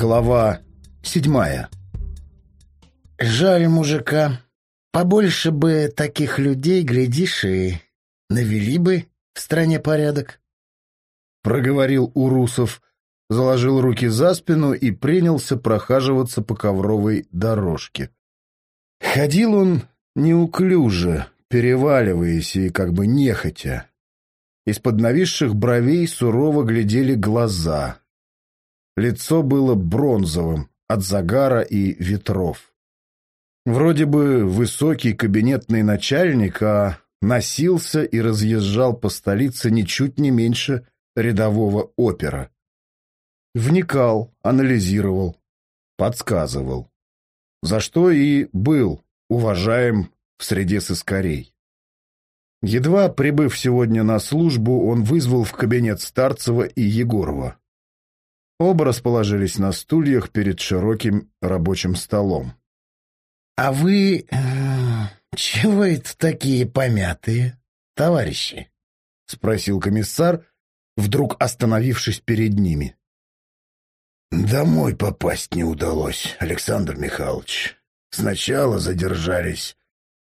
Глава седьмая Жаль мужика. Побольше бы таких людей, глядишь, и навели бы в стране порядок. Проговорил Урусов, заложил руки за спину и принялся прохаживаться по ковровой дорожке. Ходил он неуклюже, переваливаясь и как бы нехотя. Из-под нависших бровей сурово глядели глаза. Лицо было бронзовым от загара и ветров. Вроде бы высокий кабинетный начальник, а носился и разъезжал по столице ничуть не меньше рядового опера. Вникал, анализировал, подсказывал. За что и был уважаем в среде сыскарей. Едва прибыв сегодня на службу, он вызвал в кабинет Старцева и Егорова. Оба расположились на стульях перед широким рабочим столом. — А вы... Э, чего это такие помятые, товарищи? — спросил комиссар, вдруг остановившись перед ними. — Домой попасть не удалось, Александр Михайлович. Сначала задержались,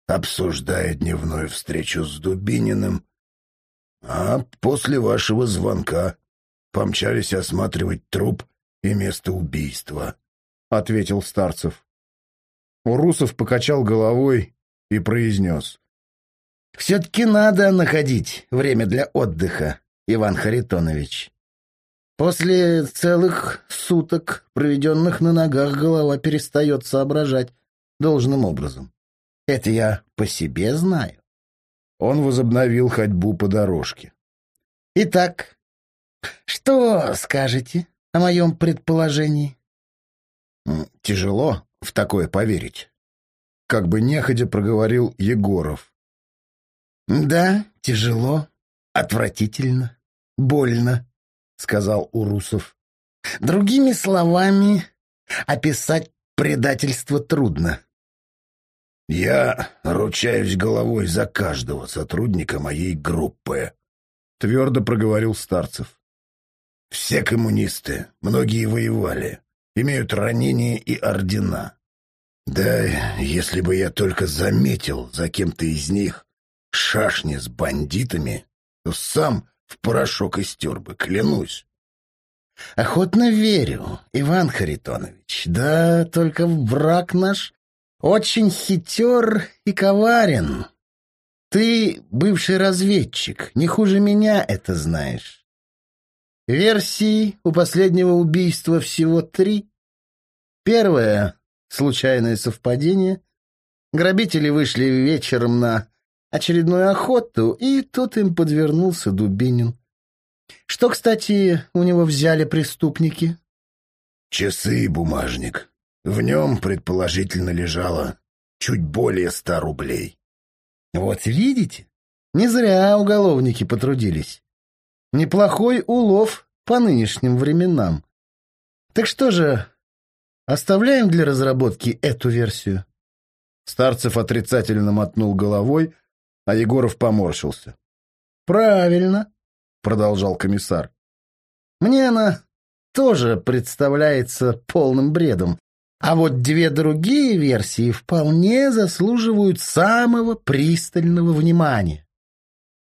обсуждая дневную встречу с Дубининым, а после вашего звонка помчались осматривать труп и место убийства, — ответил Старцев. Урусов покачал головой и произнес. — Все-таки надо находить время для отдыха, Иван Харитонович. После целых суток, проведенных на ногах, голова перестает соображать должным образом. Это я по себе знаю. Он возобновил ходьбу по дорожке. Итак, что скажете о моем предположении? Тяжело в такое поверить. Как бы неходя проговорил Егоров. Да, тяжело, отвратительно, больно, сказал Урусов. Другими словами, описать предательство трудно. Я ручаюсь головой за каждого сотрудника моей группы, твердо проговорил Старцев. Все коммунисты, многие воевали, имеют ранения и ордена. Да, если бы я только заметил за кем-то из них шашни с бандитами, то сам в порошок истер бы, клянусь. Охотно верю, Иван Харитонович. Да, только враг наш очень хитер и коварен. Ты бывший разведчик, не хуже меня это знаешь. Версий у последнего убийства всего три. Первое — случайное совпадение. Грабители вышли вечером на очередную охоту, и тут им подвернулся Дубинин. Что, кстати, у него взяли преступники? Часы и бумажник. В нем, предположительно, лежало чуть более ста рублей. Вот видите, не зря уголовники потрудились. Неплохой улов по нынешним временам. Так что же, оставляем для разработки эту версию? Старцев отрицательно мотнул головой, а Егоров поморщился. «Правильно», — продолжал комиссар. «Мне она тоже представляется полным бредом, а вот две другие версии вполне заслуживают самого пристального внимания.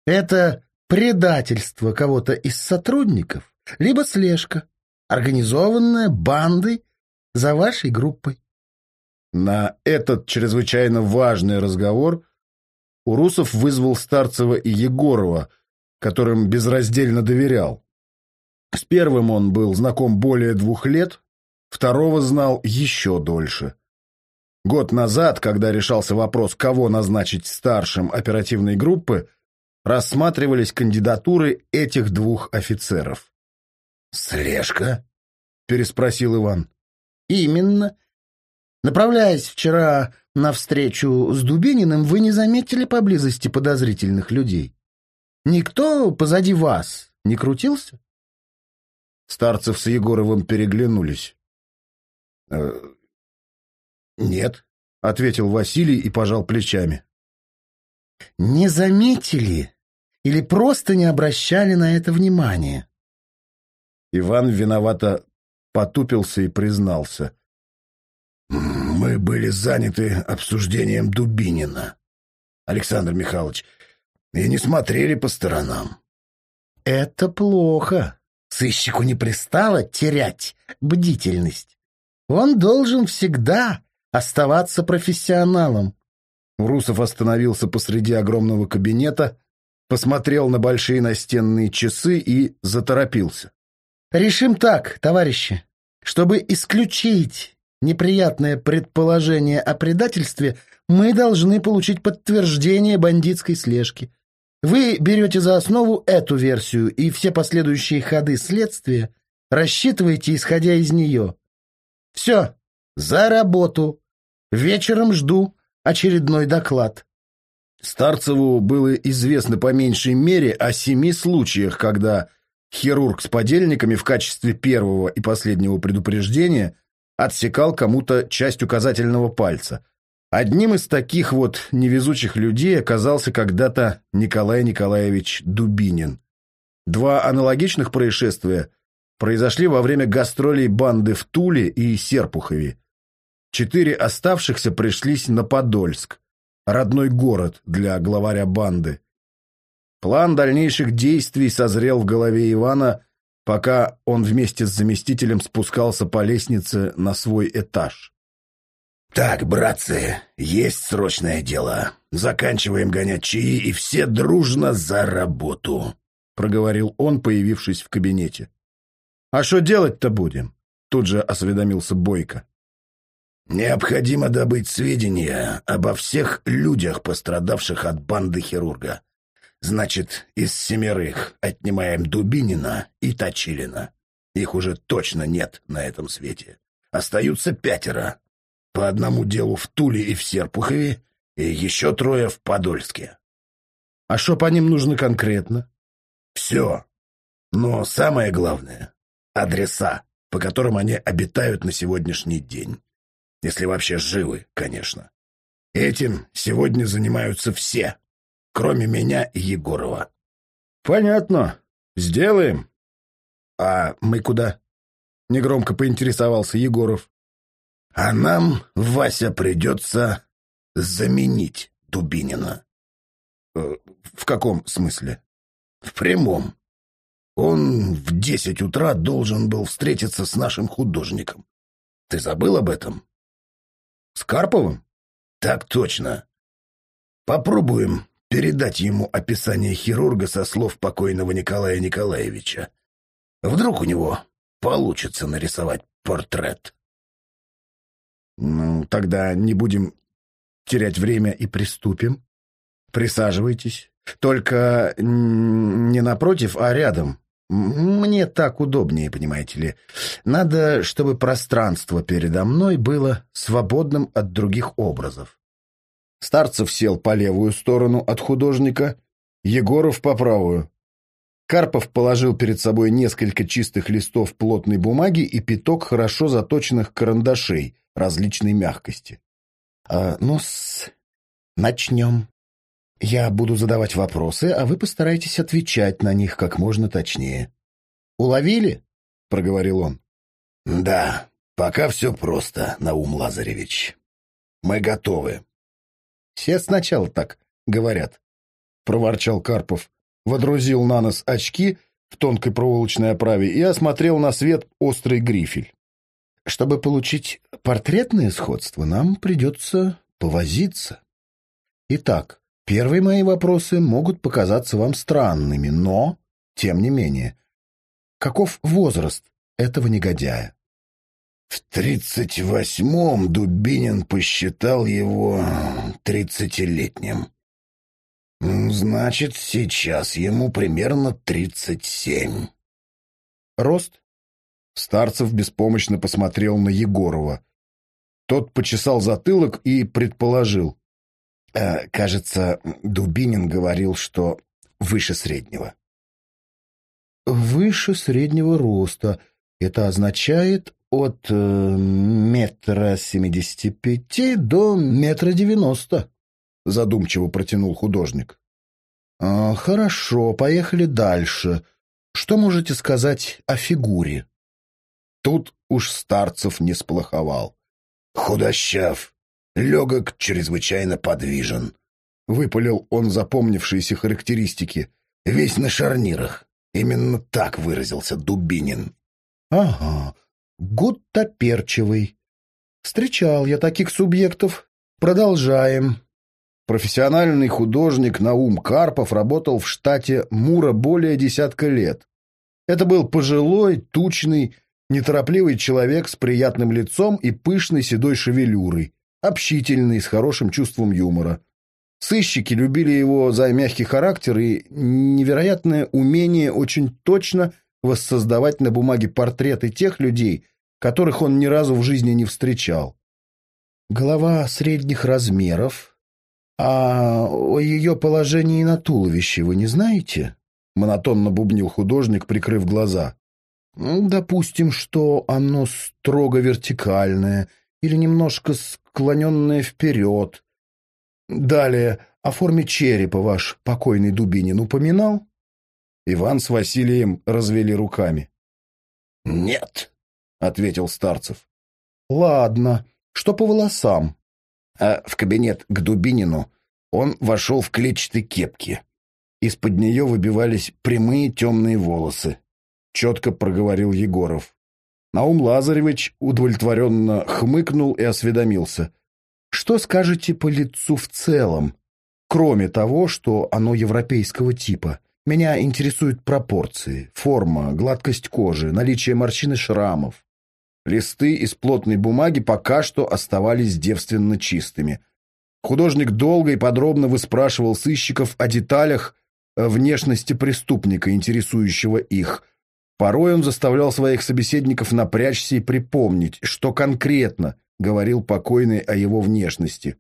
Это предательство кого-то из сотрудников, либо слежка, организованная бандой за вашей группой. На этот чрезвычайно важный разговор Урусов вызвал Старцева и Егорова, которым безраздельно доверял. С первым он был знаком более двух лет, второго знал еще дольше. Год назад, когда решался вопрос, кого назначить старшим оперативной группы, рассматривались кандидатуры этих двух офицеров. «Слежка?» — переспросил Иван. «Именно. Направляясь вчера на встречу с Дубининым, вы не заметили поблизости подозрительных людей? Никто позади вас не крутился?» Старцев с Егоровым переглянулись. «Э, «Нет», — ответил Василий и пожал плечами. «Не заметили или просто не обращали на это внимания?» Иван виновато потупился и признался. «Мы были заняты обсуждением Дубинина, Александр Михайлович, и не смотрели по сторонам». «Это плохо. Сыщику не пристало терять бдительность. Он должен всегда оставаться профессионалом». Русов остановился посреди огромного кабинета, посмотрел на большие настенные часы и заторопился. «Решим так, товарищи. Чтобы исключить неприятное предположение о предательстве, мы должны получить подтверждение бандитской слежки. Вы берете за основу эту версию, и все последующие ходы следствия рассчитываете, исходя из нее. Все, за работу. Вечером жду очередной доклад. Старцеву было известно по меньшей мере о семи случаях, когда хирург с подельниками в качестве первого и последнего предупреждения отсекал кому-то часть указательного пальца. Одним из таких вот невезучих людей оказался когда-то Николай Николаевич Дубинин. Два аналогичных происшествия произошли во время гастролей банды в Туле и Серпухове. Четыре оставшихся пришлись на Подольск, родной город для главаря банды. План дальнейших действий созрел в голове Ивана, пока он вместе с заместителем спускался по лестнице на свой этаж. «Так, братцы, есть срочное дело. Заканчиваем гонять чаи и все дружно за работу», — проговорил он, появившись в кабинете. «А что делать-то будем?» — тут же осведомился Бойко. Необходимо добыть сведения обо всех людях, пострадавших от банды хирурга. Значит, из семерых отнимаем Дубинина и Точилина. Их уже точно нет на этом свете. Остаются пятеро. По одному делу в Туле и в Серпухове, и еще трое в Подольске. А что по ним нужно конкретно? Все. Но самое главное — адреса, по которым они обитают на сегодняшний день. Если вообще живы, конечно. Этим сегодня занимаются все, кроме меня и Егорова. Понятно. Сделаем. А мы куда? Негромко поинтересовался Егоров. А нам, Вася, придется заменить Дубинина. Э, в каком смысле? В прямом. Он в десять утра должен был встретиться с нашим художником. Ты забыл об этом? С Карповым? Так точно. Попробуем передать ему описание хирурга со слов покойного Николая Николаевича. Вдруг у него получится нарисовать портрет. Ну, тогда не будем терять время и приступим. Присаживайтесь. Только не напротив, а рядом. Мне так удобнее, понимаете ли. Надо, чтобы пространство передо мной было свободным от других образов. Старцев сел по левую сторону от художника, Егоров по правую. Карпов положил перед собой несколько чистых листов плотной бумаги и пяток хорошо заточенных карандашей различной мягкости. А, ну начнем. Я буду задавать вопросы, а вы постарайтесь отвечать на них как можно точнее. Уловили? — проговорил он. — Да, пока все просто, Наум Лазаревич. Мы готовы. — Все сначала так говорят, — проворчал Карпов, водрузил на нос очки в тонкой проволочной оправе и осмотрел на свет острый грифель. Чтобы получить портретное сходство, нам придется повозиться. Итак, Первые мои вопросы могут показаться вам странными, но, тем не менее, каков возраст этого негодяя? В тридцать восьмом Дубинин посчитал его тридцатилетним. Значит, сейчас ему примерно тридцать семь. Рост? Старцев беспомощно посмотрел на Егорова. Тот почесал затылок и предположил. Э, кажется, Дубинин говорил, что выше среднего. Выше среднего роста. Это означает от э, метра семидесяти пяти до метра девяносто, задумчиво протянул художник. А, хорошо, поехали дальше. Что можете сказать о фигуре? Тут уж Старцев не сплоховал. «Худощав, легок, чрезвычайно подвижен», — выпалил он запомнившиеся характеристики. «Весь на шарнирах. Именно так выразился Дубинин». «Ага, гуттаперчивый. Встречал я таких субъектов. Продолжаем». Профессиональный художник Наум Карпов работал в штате Мура более десятка лет. Это был пожилой, тучный, неторопливый человек с приятным лицом и пышной седой шевелюрой, общительный, с хорошим чувством юмора. Сыщики любили его за мягкий характер и невероятное умение очень точно воссоздавать на бумаге портреты тех людей, которых он ни разу в жизни не встречал. Голова средних размеров, «А о ее положении на туловище вы не знаете?» — монотонно бубнил художник, прикрыв глаза. «Допустим, что оно строго вертикальное или немножко склоненное вперед. Далее, о форме черепа ваш покойный Дубинин упоминал?» Иван с Василием развели руками. «Нет», — ответил Старцев. «Ладно. Что по волосам?» а в кабинет к Дубинину он вошел в клетчатой кепке. Из-под нее выбивались прямые темные волосы. Четко проговорил Егоров. Наум Лазаревич удовлетворенно хмыкнул и осведомился. «Что скажете по лицу в целом? Кроме того, что оно европейского типа. Меня интересуют пропорции, форма, гладкость кожи, наличие морщин и шрамов. Листы из плотной бумаги пока что оставались девственно чистыми. Художник долго и подробно выспрашивал сыщиков о деталях э, внешности преступника, интересующего их. Порой он заставлял своих собеседников напрячься и припомнить, что конкретно говорил покойный о его внешности.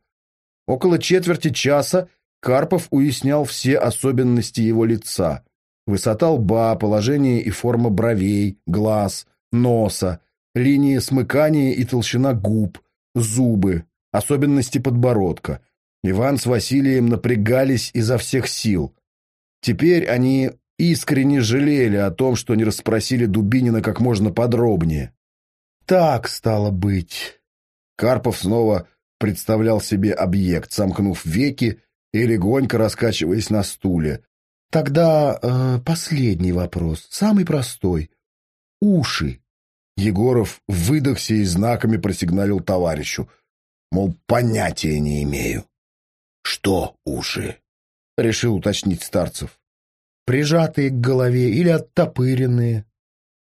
Около четверти часа Карпов уяснял все особенности его лица. Высота лба, положение и форма бровей, глаз, носа, линии смыкания и толщина губ, зубы, особенности подбородка. Иван с Василием напрягались изо всех сил. Теперь они искренне жалели о том, что не расспросили Дубинина как можно подробнее. «Так стало быть». Карпов снова представлял себе объект, сомкнув веки и легонько раскачиваясь на стуле. «Тогда э, последний вопрос, самый простой. Уши Егоров выдохся и знаками просигналил товарищу. Мол, понятия не имею. «Что уши?» — решил уточнить Старцев. «Прижатые к голове или оттопыренные?»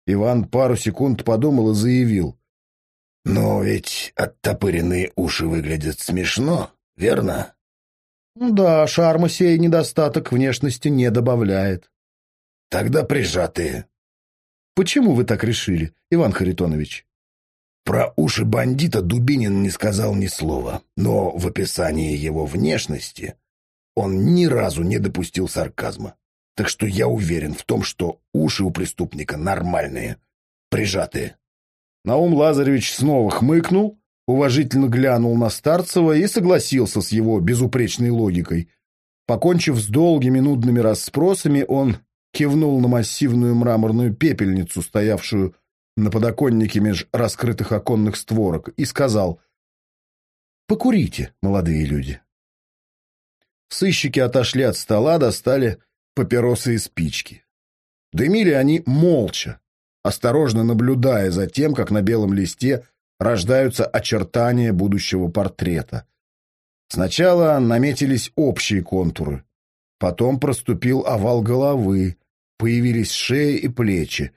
Иван пару секунд подумал и заявил. «Но ведь оттопыренные уши выглядят смешно, верно?» «Ну «Да, шарма сей недостаток внешности не добавляет». «Тогда прижатые», Почему вы так решили, Иван Харитонович? Про уши бандита Дубинин не сказал ни слова, но в описании его внешности он ни разу не допустил сарказма. Так что я уверен в том, что уши у преступника нормальные, прижатые. Наум Лазаревич снова хмыкнул, уважительно глянул на Старцева и согласился с его безупречной логикой. Покончив с долгими нудными расспросами, он кивнул на массивную мраморную пепельницу, стоявшую на подоконнике меж раскрытых оконных створок, и сказал «Покурите, молодые люди». Сыщики отошли от стола, достали папиросы и спички. Дымили они молча, осторожно наблюдая за тем, как на белом листе рождаются очертания будущего портрета. Сначала наметились общие контуры, потом проступил овал головы, появились шея и плечи.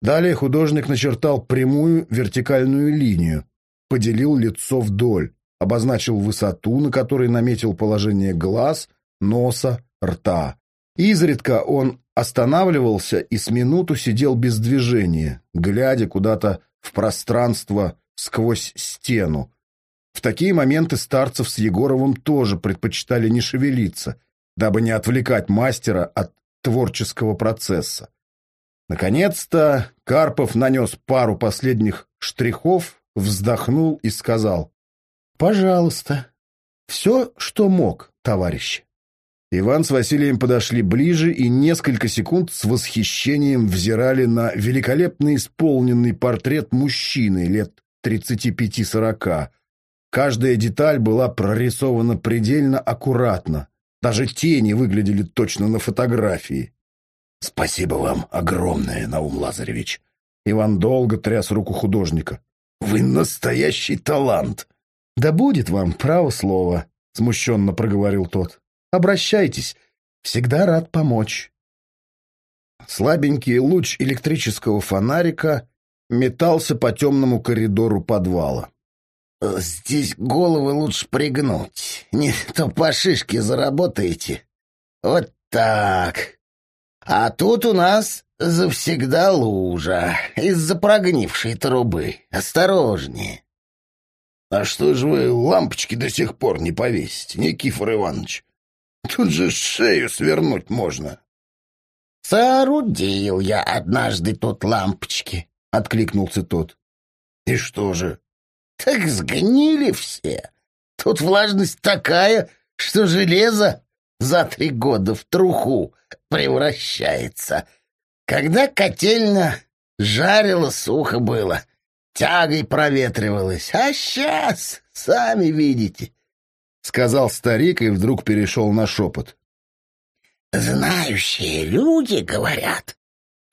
Далее художник начертал прямую вертикальную линию, поделил лицо вдоль, обозначил высоту, на которой наметил положение глаз, носа, рта. Изредка он останавливался и с минуту сидел без движения, глядя куда-то в пространство сквозь стену. В такие моменты Старцев с Егоровым тоже предпочитали не шевелиться, дабы не отвлекать мастера от творческого процесса. Наконец-то Карпов нанес пару последних штрихов, вздохнул и сказал «Пожалуйста, все, что мог, товарищ». Иван с Василием подошли ближе и несколько секунд с восхищением взирали на великолепно исполненный портрет мужчины лет 35-40. Каждая деталь была прорисована предельно аккуратно. Даже тени выглядели точно на фотографии. «Спасибо вам огромное, Наум Лазаревич!» Иван долго тряс руку художника. «Вы настоящий талант!» «Да будет вам право слово», — смущенно проговорил тот. Обращайтесь. Всегда рад помочь. Слабенький луч электрического фонарика метался по темному коридору подвала. «Здесь головы лучше пригнуть. Не то по шишке заработаете. Вот так. А тут у нас завсегда лужа из-за прогнившей трубы. Осторожнее». «А что же вы лампочки до сих пор не повесите, Никифор Иванович? Тут же шею свернуть можно. — Соорудил я однажды тут лампочки, — откликнулся тот. — И что же? — Так сгнили все. Тут влажность такая, что железо за три года в труху превращается. Когда котельно жарило, сухо было, тягой проветривалось. А сейчас, сами видите, — сказал старик и вдруг перешел на шепот. «Знающие люди говорят,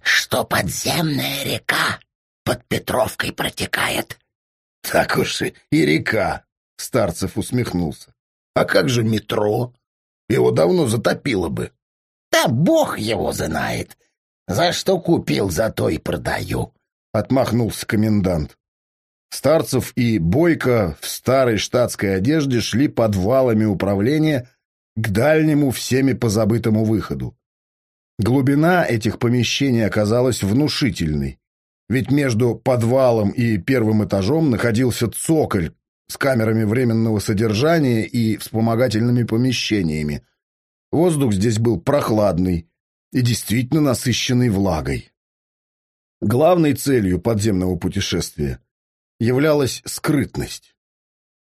что подземная река под Петровкой протекает». «Так уж и река», — Старцев усмехнулся. «А как же метро? Его давно затопило бы». «Да бог его знает. За что купил, за то и продаю», — отмахнулся комендант. Старцев и Бойко в старой штатской одежде шли подвалами управления к дальнему всеми позабытому выходу. Глубина этих помещений оказалась внушительной, ведь между подвалом и первым этажом находился цоколь с камерами временного содержания и вспомогательными помещениями. Воздух здесь был прохладный и действительно насыщенный влагой. Главной целью подземного путешествия являлась скрытность.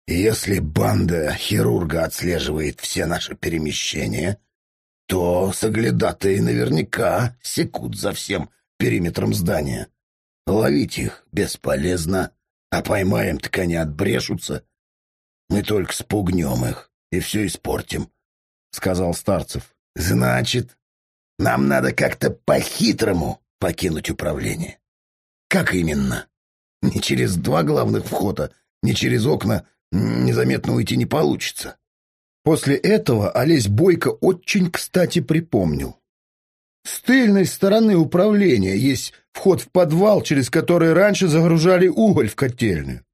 Если банда хирурга отслеживает все наши перемещения, то соглядатые наверняка секут за всем периметром здания. Ловить их бесполезно, а поймаем, так они отбрешутся. Мы только спугнем их и все испортим, — сказал Старцев. — Значит, нам надо как-то по-хитрому покинуть управление. Как именно? Ни через два главных входа, ни через окна незаметно уйти не получится. После этого Олесь Бойко очень кстати припомнил. С тыльной стороны управления есть вход в подвал, через который раньше загружали уголь в котельную.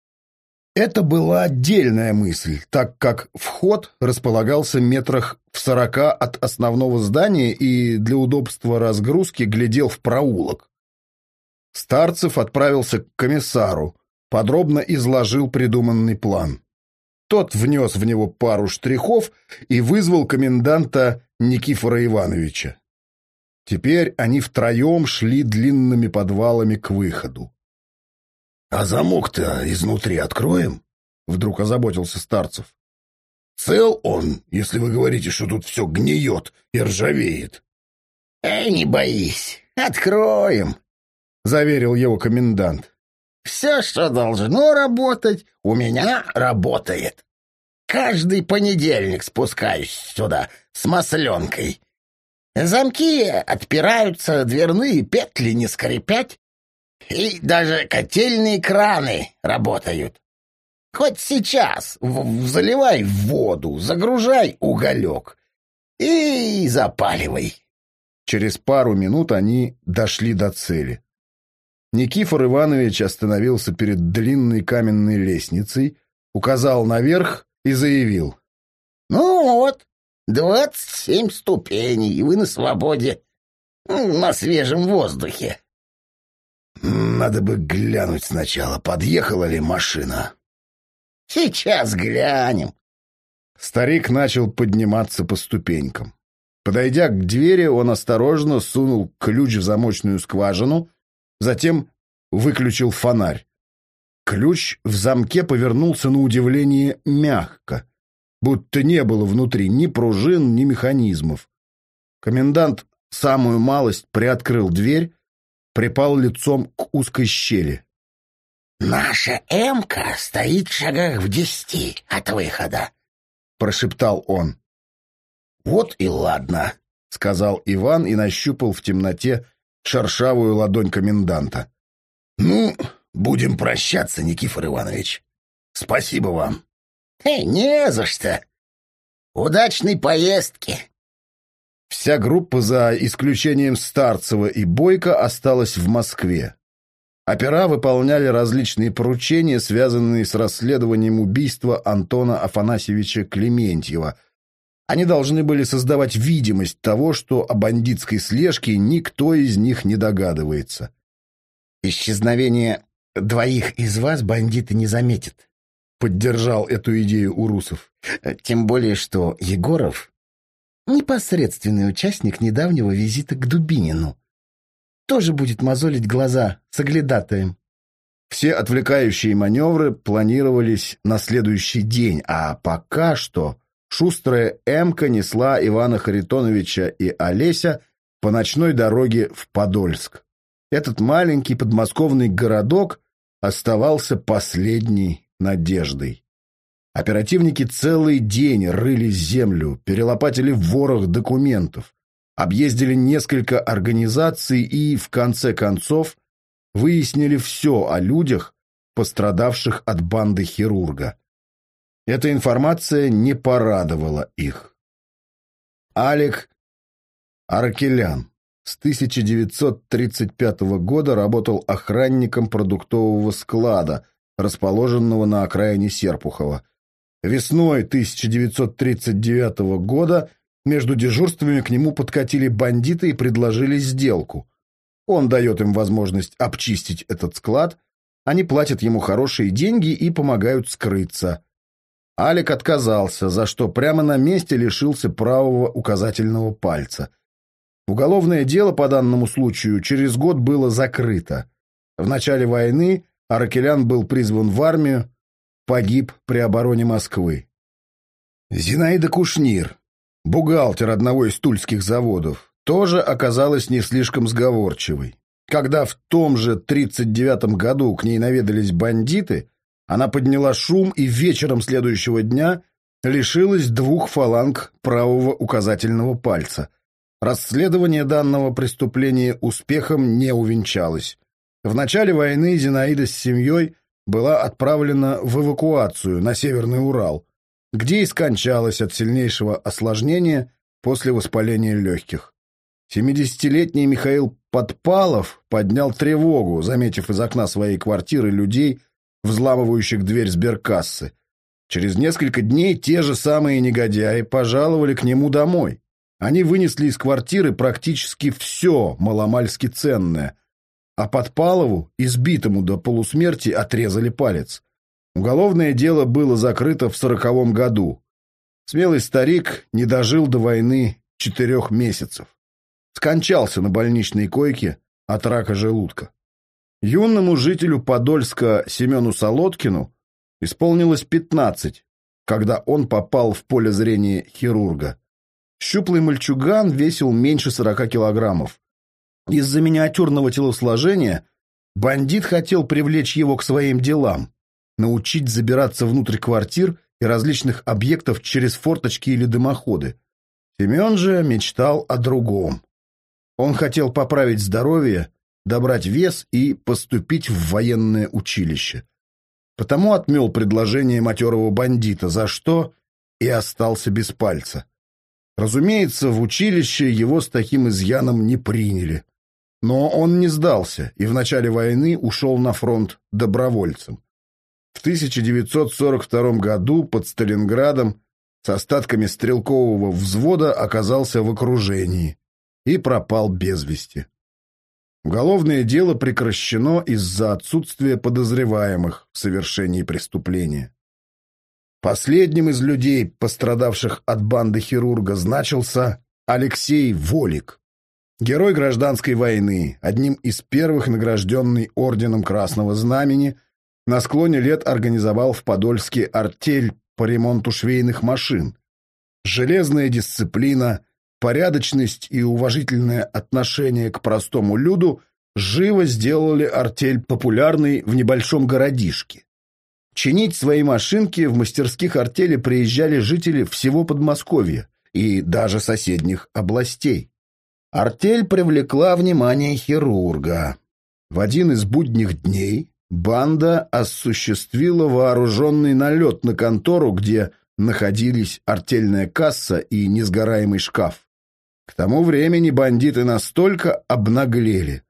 Это была отдельная мысль, так как вход располагался метрах в сорока от основного здания и для удобства разгрузки глядел в проулок. Старцев отправился к комиссару, подробно изложил придуманный план. Тот внес в него пару штрихов и вызвал коменданта Никифора Ивановича. Теперь они втроем шли длинными подвалами к выходу. — А замок-то изнутри откроем? — вдруг озаботился Старцев. — Цел он, если вы говорите, что тут все гниет и ржавеет. — Эй, не боись, откроем, заверил его комендант. «Все, что должно работать, у меня работает. Каждый понедельник спускаюсь сюда с масленкой. Замки отпираются, дверные петли не скрипят, и даже котельные краны работают. Хоть сейчас в заливай воду, загружай уголек и запаливай». Через пару минут они дошли до цели. Никифор Иванович остановился перед длинной каменной лестницей, указал наверх и заявил. «Ну вот, двадцать семь ступеней, и вы на свободе, на свежем воздухе». «Надо бы глянуть сначала, подъехала ли машина». «Сейчас глянем». Старик начал подниматься по ступенькам. Подойдя к двери, он осторожно сунул ключ в замочную скважину Затем выключил фонарь. Ключ в замке повернулся на удивление мягко, будто не было внутри ни пружин, ни механизмов. Комендант самую малость приоткрыл дверь, припал лицом к узкой щели. «Наша «Эмка» стоит в шагах в десяти от выхода», — прошептал он. «Вот и ладно», — сказал Иван и нащупал в темноте шершавую ладонь коменданта. «Ну, будем прощаться, Никифор Иванович. Спасибо вам». «Эй, не за что. Удачной поездки». Вся группа, за исключением Старцева и Бойко, осталась в Москве. Опера выполняли различные поручения, связанные с расследованием убийства Антона Афанасьевича Клементьева. Они должны были создавать видимость того, что о бандитской слежке никто из них не догадывается. «Исчезновение двоих из вас бандиты не заметят», — поддержал эту идею Урусов. «Тем более, что Егоров — непосредственный участник недавнего визита к Дубинину» тоже будет мозолить глаза соглядатаем. Все отвлекающие маневры планировались на следующий день, а пока что шустрая Эмка несла Ивана Харитоновича и Олеся по ночной дороге в Подольск. Этот маленький подмосковный городок оставался последней надеждой. Оперативники целый день рыли землю, перелопатили ворох документов объездили несколько организаций и, в конце концов, выяснили все о людях, пострадавших от банды хирурга. Эта информация не порадовала их. Алек Аркелян с 1935 года работал охранником продуктового склада, расположенного на окраине Серпухова. Весной 1939 года между дежурствами к нему подкатили бандиты и предложили сделку. Он дает им возможность обчистить этот склад, они платят ему хорошие деньги и помогают скрыться. Алик отказался, за что прямо на месте лишился правого указательного пальца. Уголовное дело по данному случаю через год было закрыто. В начале войны Аракелян был призван в армию, погиб при обороне Москвы. Зинаида Кушнир, бухгалтер одного из тульских заводов, тоже оказалась не слишком сговорчивой. Когда в том же 39-м году к ней наведались бандиты, она подняла шум и вечером следующего дня лишилась двух фаланг правого указательного пальца. Расследование данного преступления успехом не увенчалось. В начале войны Зинаида с семьей была отправлена в эвакуацию на Северный Урал, где и скончалась от сильнейшего осложнения после воспаления легких. 70-летний Михаил Подпалов поднял тревогу, заметив из окна своей квартиры людей, взламывающих дверь сберкассы. Через несколько дней те же самые негодяи пожаловали к нему домой. Они вынесли из квартиры практически все маломальски ценное, а Подпалову, избитому до полусмерти, отрезали палец. Уголовное дело было закрыто в сороковом году. Смелый старик не дожил до войны четырех месяцев. Скончался на больничной койке от рака желудка. Юному жителю Подольска Семену Солодкину исполнилось пятнадцать, когда он попал в поле зрения хирурга. Щуплый мальчуган весил меньше сорока килограммов. Из-за миниатюрного телосложения бандит хотел привлечь его к своим делам научить забираться внутрь квартир и различных объектов через форточки или дымоходы. Семен же мечтал о другом. Он хотел поправить здоровье, добрать вес и поступить в военное училище. Потому отмел предложение матерого бандита, за что и остался без пальца. Разумеется, в училище его с таким изъяном не приняли. Но он не сдался и в начале войны ушел на фронт добровольцем. В 1942 году под Сталинградом с остатками стрелкового взвода оказался в окружении и пропал без вести. Уголовное дело прекращено из-за отсутствия подозреваемых в совершении преступления. Последним из людей, пострадавших от банды хирурга, значился Алексей Волик, герой гражданской войны, одним из первых награжденный Орденом Красного Знамени – на склоне лет организовал в Подольске артель по ремонту швейных машин. Железная дисциплина, порядочность и уважительное отношение к простому люду живо сделали артель популярной в небольшом городишке. Чинить свои машинки в мастерских артели приезжали жители всего Подмосковья и даже соседних областей. Артель привлекла внимание хирурга. В один из будних дней банда осуществила вооруженный налет на контору, где находились артельная касса и несгораемый шкаф. К тому времени бандиты настолько обнаглели,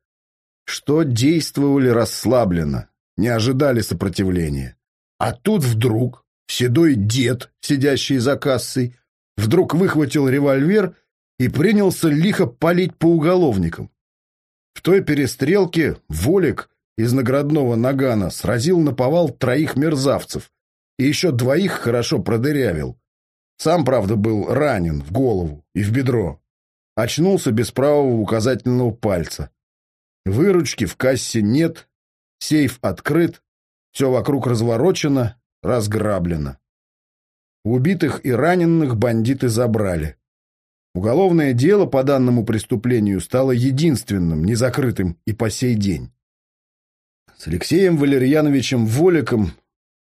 что действовали расслабленно, не ожидали сопротивления. А тут вдруг седой дед, сидящий за кассой, вдруг выхватил револьвер и принялся лихо палить по уголовникам. В той перестрелке Волик из наградного нагана сразил на повал троих мерзавцев и еще двоих хорошо продырявил. Сам, правда, был ранен в голову и в бедро. Очнулся без правого указательного пальца. Выручки в кассе нет, сейф открыт, все вокруг разворочено, разграблено. Убитых и раненых бандиты забрали. Уголовное дело по данному преступлению стало единственным, незакрытым и по сей день. С Алексеем Валерьяновичем Воликом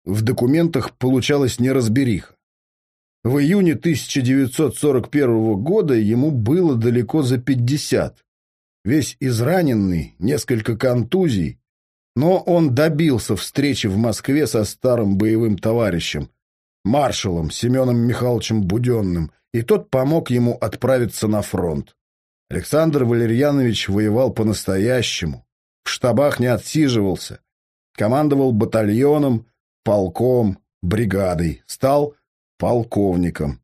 в документах получалась неразбериха. В июне 1941 года ему было далеко за 50. Весь израненный, несколько контузий, но он добился встречи в Москве со старым боевым товарищем, маршалом Семеном Михайловичем Буденным, и тот помог ему отправиться на фронт. Александр Валерьянович воевал по-настоящему, в штабах не отсиживался, командовал батальоном, полком, бригадой, стал полковником.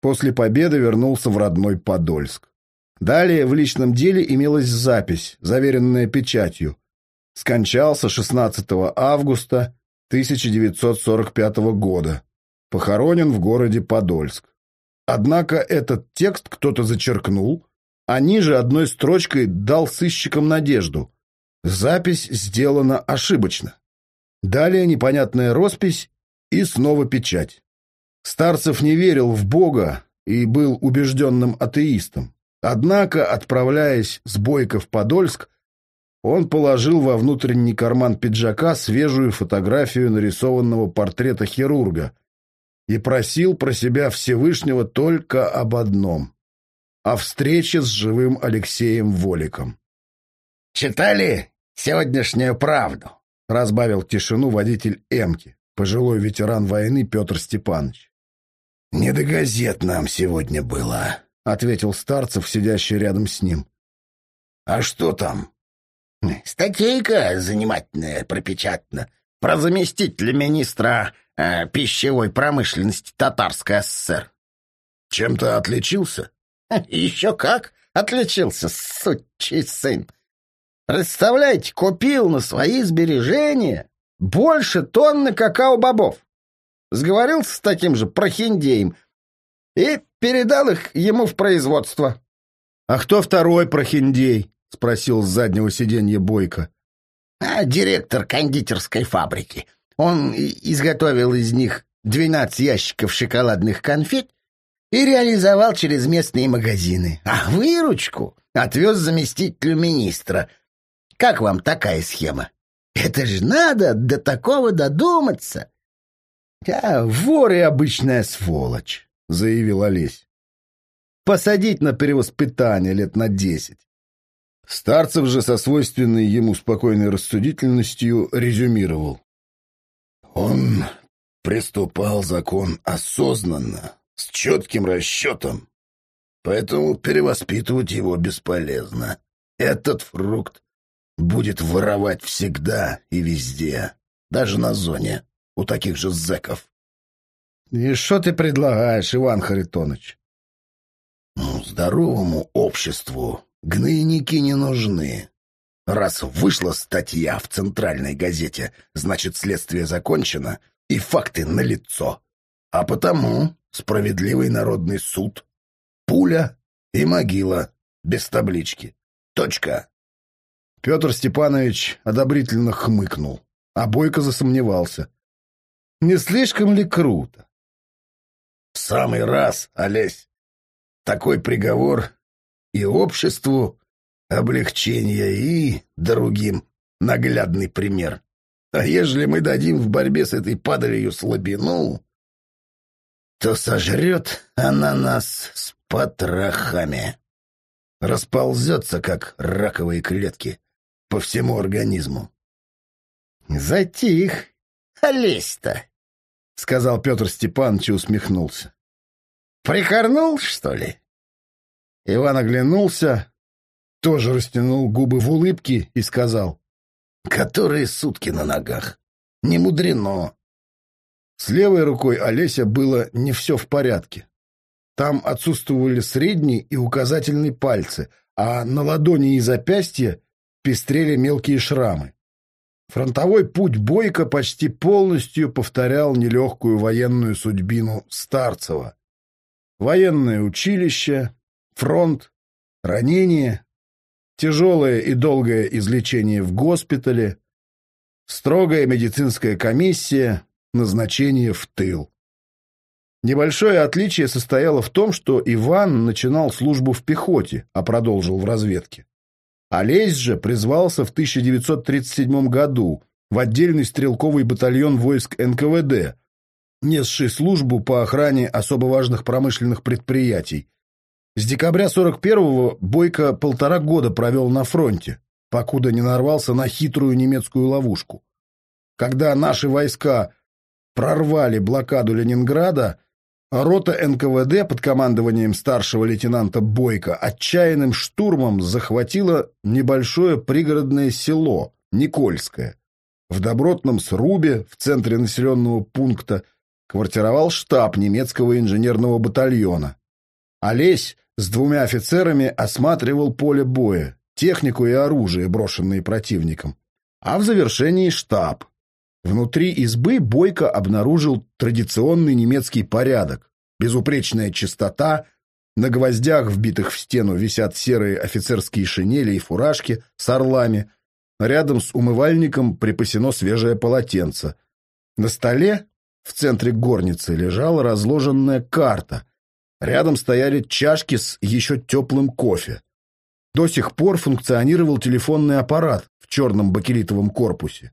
После победы вернулся в родной Подольск. Далее в личном деле имелась запись, заверенная печатью. Скончался 16 августа 1945 года. Похоронен в городе Подольск. Однако этот текст кто-то зачеркнул, а ниже одной строчкой дал сыщикам надежду. Запись сделана ошибочно. Далее непонятная роспись и снова печать. Старцев не верил в Бога и был убежденным атеистом. Однако, отправляясь с Бойко в Подольск, он положил во внутренний карман пиджака свежую фотографию нарисованного портрета хирурга и просил про себя Всевышнего только об одном — о встрече с живым Алексеем Воликом. «Читали сегодняшнюю правду?» — разбавил тишину водитель «Эмки», пожилой ветеран войны Петр Степанович. «Не до газет нам сегодня было», — ответил Старцев, сидящий рядом с ним. «А что там?» «Статейка занимательная пропечатана про заместителя министра э, пищевой промышленности Татарской ССР». «Чем-то отличился?» «Еще как отличился, сучий сын! Представляете, купил на свои сбережения больше тонны какао-бобов. Сговорился с таким же прохиндеем и передал их ему в производство. — А кто второй прохиндей? — спросил с заднего сиденья Бойко. — А директор кондитерской фабрики. Он изготовил из них двенадцать ящиков шоколадных конфет и реализовал через местные магазины. А выручку отвез заместителю министра. Как вам такая схема? Это же надо до такого додуматься. — Я вор и обычная сволочь, — заявил Олесь. — Посадить на перевоспитание лет на десять. Старцев же со свойственной ему спокойной рассудительностью резюмировал. Он приступал закон осознанно, с четким расчетом, поэтому перевоспитывать его бесполезно. Этот фрукт будет воровать всегда и везде, даже на зоне, у таких же зэков. — И что ты предлагаешь, Иван Харитонович? Ну, здоровому обществу гнойники не нужны. Раз вышла статья в центральной газете, значит, следствие закончено и факты налицо. А потому справедливый народный суд, пуля и могила без таблички. Точка. Петр Степанович одобрительно хмыкнул, а Бойко засомневался. Не слишком ли круто? В самый раз, Олесь. Такой приговор и обществу облегчение, и другим наглядный пример. А ежели мы дадим в борьбе с этой падалью слабину, то сожрет она нас с потрохами. Расползется, как раковые клетки, по всему организму. — Затих, олесь-то, — сказал Петр Степанович и усмехнулся. — Прикорнул, что ли? Иван оглянулся, тоже растянул губы в улыбке и сказал. — Которые сутки на ногах. Не мудрено. С левой рукой Олеся было не все в порядке. Там отсутствовали средний и указательный пальцы, а на ладони и запястье пестрели мелкие шрамы. Фронтовой путь Бойко почти полностью повторял нелегкую военную судьбину Старцева. Военное училище, фронт, ранение, тяжелое и долгое излечение в госпитале, строгая медицинская комиссия, назначение в тыл. Небольшое отличие состояло в том, что Иван начинал службу в пехоте, а продолжил в разведке. Олесь же призвался в 1937 году в отдельный стрелковый батальон войск НКВД, несший службу по охране особо важных промышленных предприятий. С декабря 41-го Бойко полтора года провел на фронте, покуда не нарвался на хитрую немецкую ловушку. Когда наши войска прорвали блокаду Ленинграда, рота НКВД под командованием старшего лейтенанта Бойко отчаянным штурмом захватила небольшое пригородное село Никольское. В добротном срубе в центре населенного пункта квартировал штаб немецкого инженерного батальона. Олесь с двумя офицерами осматривал поле боя, технику и оружие, брошенные противником. А в завершении штаб, Внутри избы Бойко обнаружил традиционный немецкий порядок. Безупречная чистота, на гвоздях, вбитых в стену, висят серые офицерские шинели и фуражки с орлами. Рядом с умывальником припасено свежее полотенце. На столе в центре горницы лежала разложенная карта. Рядом стояли чашки с еще теплым кофе. До сих пор функционировал телефонный аппарат в черном бакелитовом корпусе.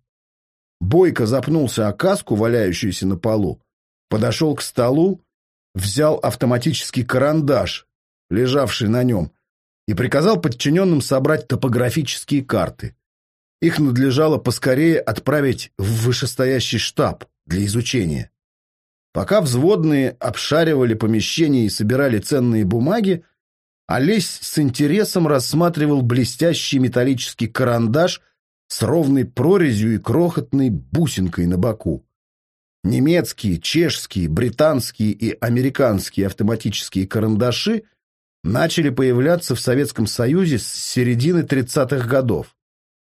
Бойко запнулся о каску, валяющуюся на полу, подошел к столу, взял автоматический карандаш, лежавший на нем, и приказал подчиненным собрать топографические карты. Их надлежало поскорее отправить в вышестоящий штаб для изучения. Пока взводные обшаривали помещение и собирали ценные бумаги, Олесь с интересом рассматривал блестящий металлический карандаш – с ровной прорезью и крохотной бусинкой на боку. Немецкие, чешские, британские и американские автоматические карандаши начали появляться в Советском Союзе с середины 30-х годов.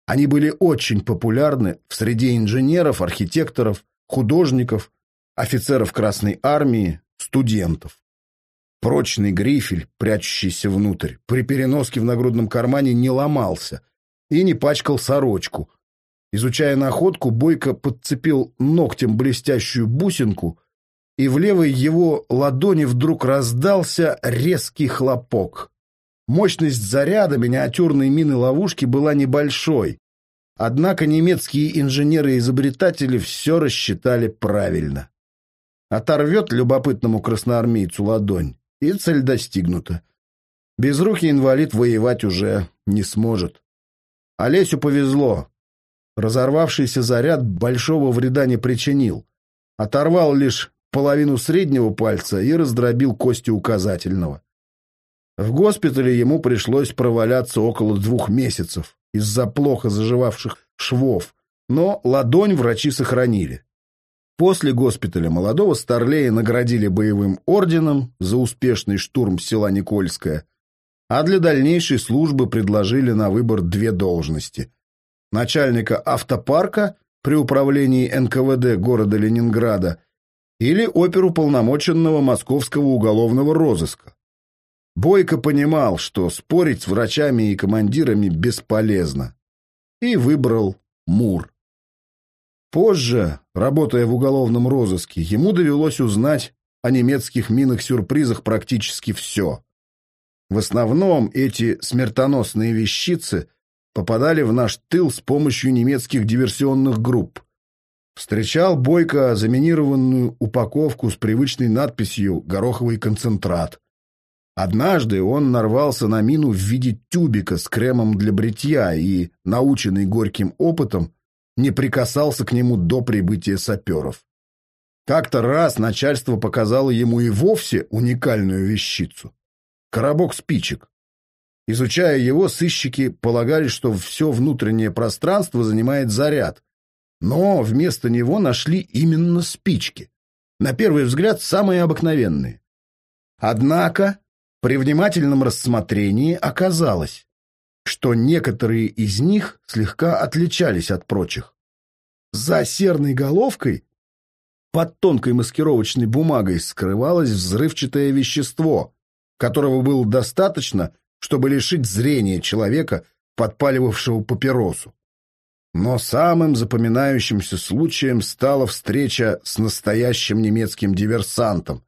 Они были очень популярны в среде инженеров, архитекторов, художников, офицеров Красной Армии, студентов. Прочный грифель, прячущийся внутрь, при переноске в нагрудном кармане не ломался – и не пачкал сорочку. Изучая находку, Бойко подцепил ногтем блестящую бусинку, и в левой его ладони вдруг раздался резкий хлопок. Мощность заряда миниатюрной мины-ловушки была небольшой, однако немецкие инженеры-изобретатели все рассчитали правильно. Оторвет любопытному красноармейцу ладонь, и цель достигнута. Безрукий инвалид воевать уже не сможет. Олесю повезло. Разорвавшийся заряд большого вреда не причинил. Оторвал лишь половину среднего пальца и раздробил кости указательного. В госпитале ему пришлось проваляться около двух месяцев из-за плохо заживавших швов, но ладонь врачи сохранили. После госпиталя молодого Старлея наградили боевым орденом за успешный штурм села Никольское, а для дальнейшей службы предложили на выбор две должности. Начальника автопарка при управлении НКВД города Ленинграда или оперуполномоченного московского уголовного розыска. Бойко понимал, что спорить с врачами и командирами бесполезно, и выбрал МУР. Позже, работая в уголовном розыске, ему довелось узнать о немецких минах-сюрпризах практически все. В основном эти смертоносные вещицы попадали в наш тыл с помощью немецких диверсионных групп. Встречал Бойко заминированную упаковку с привычной надписью «Гороховый концентрат». Однажды он нарвался на мину в виде тюбика с кремом для бритья и, наученный горьким опытом, не прикасался к нему до прибытия саперов. Как-то раз начальство показало ему и вовсе уникальную вещицу – коробок спичек. Изучая его, сыщики полагали, что все внутреннее пространство занимает заряд, но вместо него нашли именно спички. На первый взгляд, самые обыкновенные. Однако при внимательном рассмотрении оказалось, что некоторые из них слегка отличались от прочих. За серной головкой под тонкой маскировочной бумагой скрывалось взрывчатое вещество, которого было достаточно, чтобы лишить зрения человека, подпаливавшего папиросу. Но самым запоминающимся случаем стала встреча с настоящим немецким диверсантом,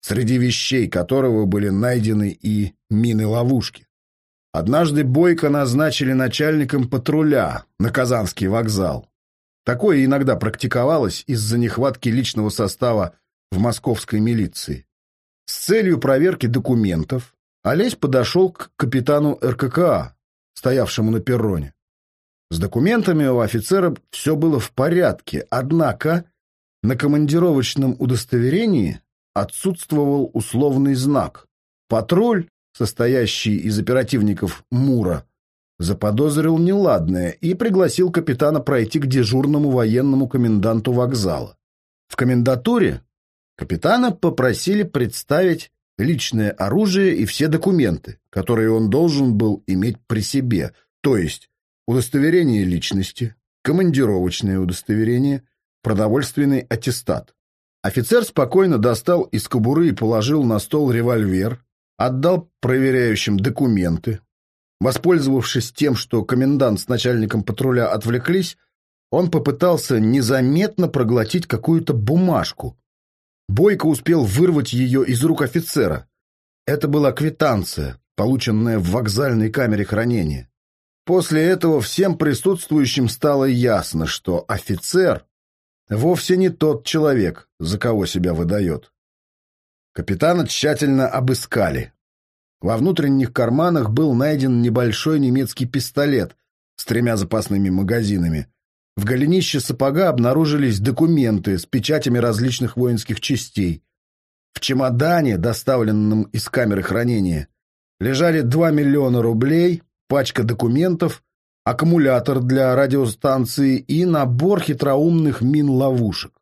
среди вещей которого были найдены и мины-ловушки. Однажды Бойко назначили начальником патруля на Казанский вокзал. Такое иногда практиковалось из-за нехватки личного состава в московской милиции. С целью проверки документов Олесь подошел к капитану РККА, стоявшему на перроне. С документами у офицера все было в порядке, однако на командировочном удостоверении отсутствовал условный знак. Патруль, состоящий из оперативников МУРа, заподозрил неладное и пригласил капитана пройти к дежурному военному коменданту вокзала. В комендатуре капитана попросили представить личное оружие и все документы, которые он должен был иметь при себе, то есть удостоверение личности, командировочное удостоверение, продовольственный аттестат. Офицер спокойно достал из кобуры и положил на стол револьвер, отдал проверяющим документы. Воспользовавшись тем, что комендант с начальником патруля отвлеклись, он попытался незаметно проглотить какую-то бумажку. Бойко успел вырвать ее из рук офицера. Это была квитанция, полученная в вокзальной камере хранения. После этого всем присутствующим стало ясно, что офицер вовсе не тот человек, за кого себя выдает. Капитана тщательно обыскали. Во внутренних карманах был найден небольшой немецкий пистолет с тремя запасными магазинами. В голенище сапога обнаружились документы с печатями различных воинских частей. В чемодане, доставленном из камеры хранения, лежали 2 миллиона рублей, пачка документов, аккумулятор для радиостанции и набор хитроумных мин-ловушек.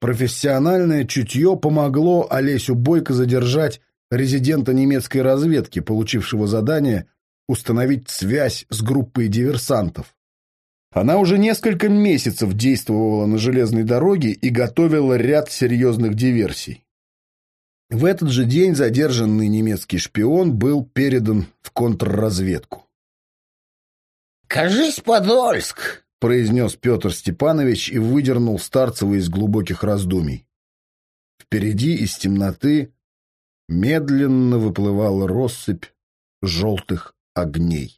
Профессиональное чутье помогло Олесю Бойко задержать резидента немецкой разведки, получившего задание установить связь с группой диверсантов. Она уже несколько месяцев действовала на железной дороге и готовила ряд серьезных диверсий. В этот же день задержанный немецкий шпион был передан в контрразведку. «Кажись, Подольск!» — произнес Петр Степанович и выдернул Старцева из глубоких раздумий. Впереди из темноты медленно выплывала россыпь желтых огней.